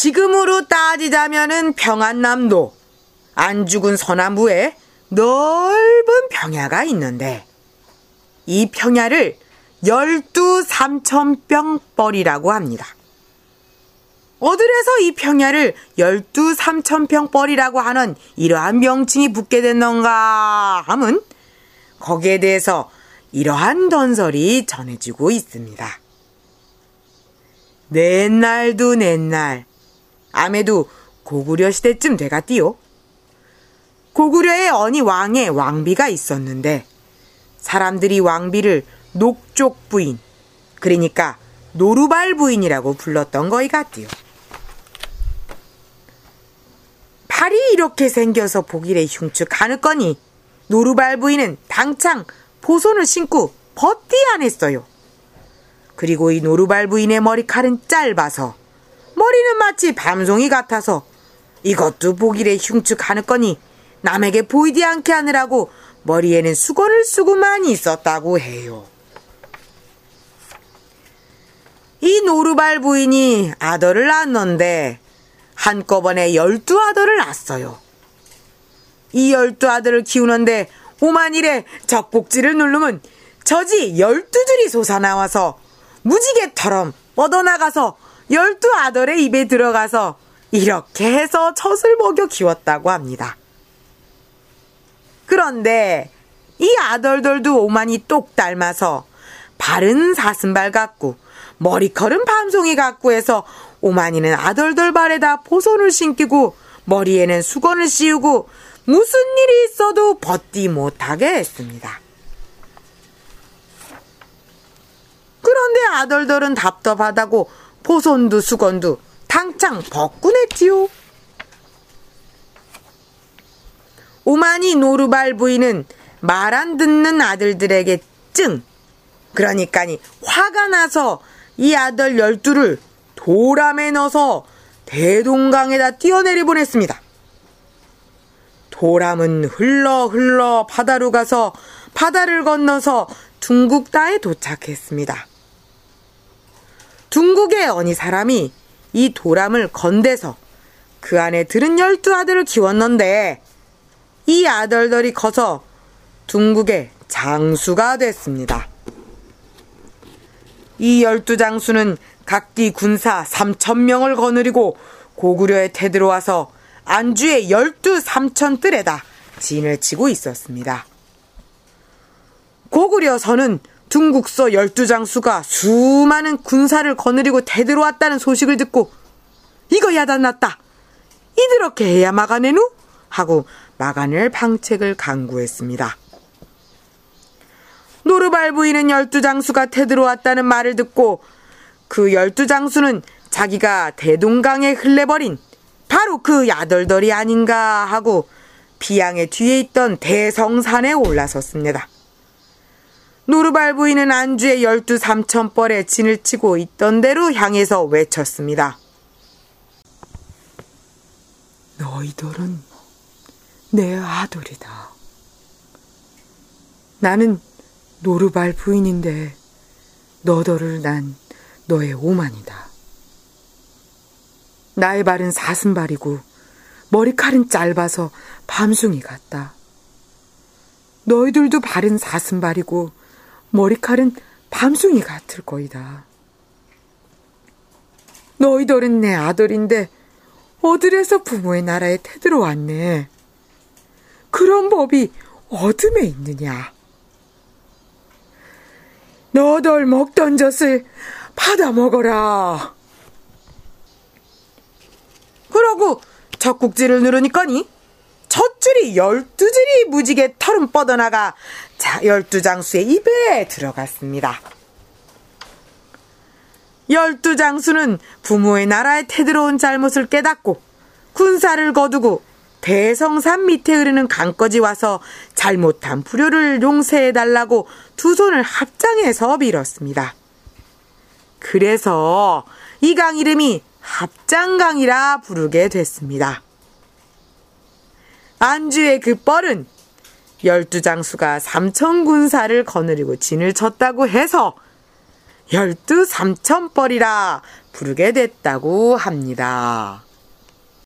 지금으로 따지자면은 평안남도 안 죽은 서남부에 넓은 평야가 있는데 이 평야를 열두 삼천평벌이라고 합니다. 어들에서 이 평야를 열두 삼천평벌이라고 하는 이러한 명칭이 붙게 됐는가 함은 거기에 대해서 이러한 전설이 전해지고 있습니다. 옛날도 옛날 아메도 고구려 시대쯤 돼갔디요. 고구려에 어니 왕의 왕비가 있었는데 사람들이 왕비를 녹족 부인 그러니까 노루발 부인이라고 불렀던 거이 같디요. 팔이 이렇게 생겨서 보기래 흉측하느 거니 노루발 부인은 당창 보손을 신고 버티 안 했어요. 그리고 이 노루발 부인의 머리칼은 짧아서 머리는 마치 밤송이 같아서 이것도 보기래 흉측하는 거니 남에게 보이지 않게 하느라고 머리에는 수건을 쓰고만 있었다고 해요. 이 노루발 부인이 아들을 낳았는데 한꺼번에 열두 아들을 낳았어요. 이 열두 아들을 키우는데 오만일에 적복지를 누르면 저지 열두 줄이 솟아나와서 무지개처럼 뻗어나가서 열두 아들의 입에 들어가서 이렇게 해서 젖을 먹여 키웠다고 합니다. 그런데 이 아들들도 오만이 똑 닮아서 발은 사슴발 같고 머리컬은 밤송이 같고 해서 오만이는 아들들 발에다 보손을 신기고 머리에는 수건을 씌우고 무슨 일이 있어도 벗디 못하게 했습니다. 그런데 아들들은 답답하다고 보손도 수건도 당장 벗고 냈지요. 오만이 노루발 부인은 말 안 듣는 아들들에게 증 그러니까니 화가 나서 이 아들 열두를 도람에 넣어서 대동강에다 뛰어내리 보냈습니다. 도람은 흘러 흘러 바다로 가서 바다를 건너서 둥국다에 도착했습니다. 둥국의 어니 사람이 이 도람을 건대서 그 안에 들은 열두 아들을 키웠는데 이 아들들이 커서 둥국의 장수가 됐습니다. 이 열두 장수는 각기 군사 3천 명을 거느리고 고구려에 태들어와서 안주의 열두 삼천 뜰에다 진을 치고 있었습니다. 고구려서는 중국서 열두 장수가 수많은 군사를 거느리고 대들어왔다는 소식을 듣고 이거 야단났다. 이렇게 해야 막아내누? 하고 막아낼 방책을 강구했습니다. 노르발 부인은 열두 장수가 태들어왔다는 말을 듣고 그 열두 장수는 자기가 대동강에 흘려버린 바로 그 야덜덜이 아닌가 하고 비양의 뒤에 있던 대성산에 올라섰습니다. 노르발 부인은 안주의 열두 삼천 벌에 진을 치고 있던 대로 향해서 외쳤습니다. 너희들은 내 아들이다. 나는 노르발 부인인데 너더를 난 너의 오만이다. 나의 발은 사슴발이고 머리칼은 짧아서 밤숭이 같다. 너희들도 발은 사슴발이고 머리칼은 밤숭이 같을 거이다. 너희들은 내 아들인데 어들에서 부모의 나라에 태들어왔네. 그런 법이 어둠에 있느냐? 너덜 먹던 젖을 받아 먹어라. 그러고 젖국지를 누르니까니 젖줄이 열두 줄 이 무지개 털은 뻗어나가 자, 열두 장수의 입에 들어갔습니다. 열두 장수는 부모의 나라에 태들어온 잘못을 깨닫고 군사를 거두고 대성산 밑에 흐르는 강까지 와서 잘못한 불효를 용서해달라고 두 손을 합장해서 빌었습니다. 그래서 이 강 이름이 합장강이라 부르게 됐습니다. 안주의 그 뻘은 열두 장수가 삼천 군사를 거느리고 진을 쳤다고 해서 열두 삼천 뻘이라 부르게 됐다고 합니다.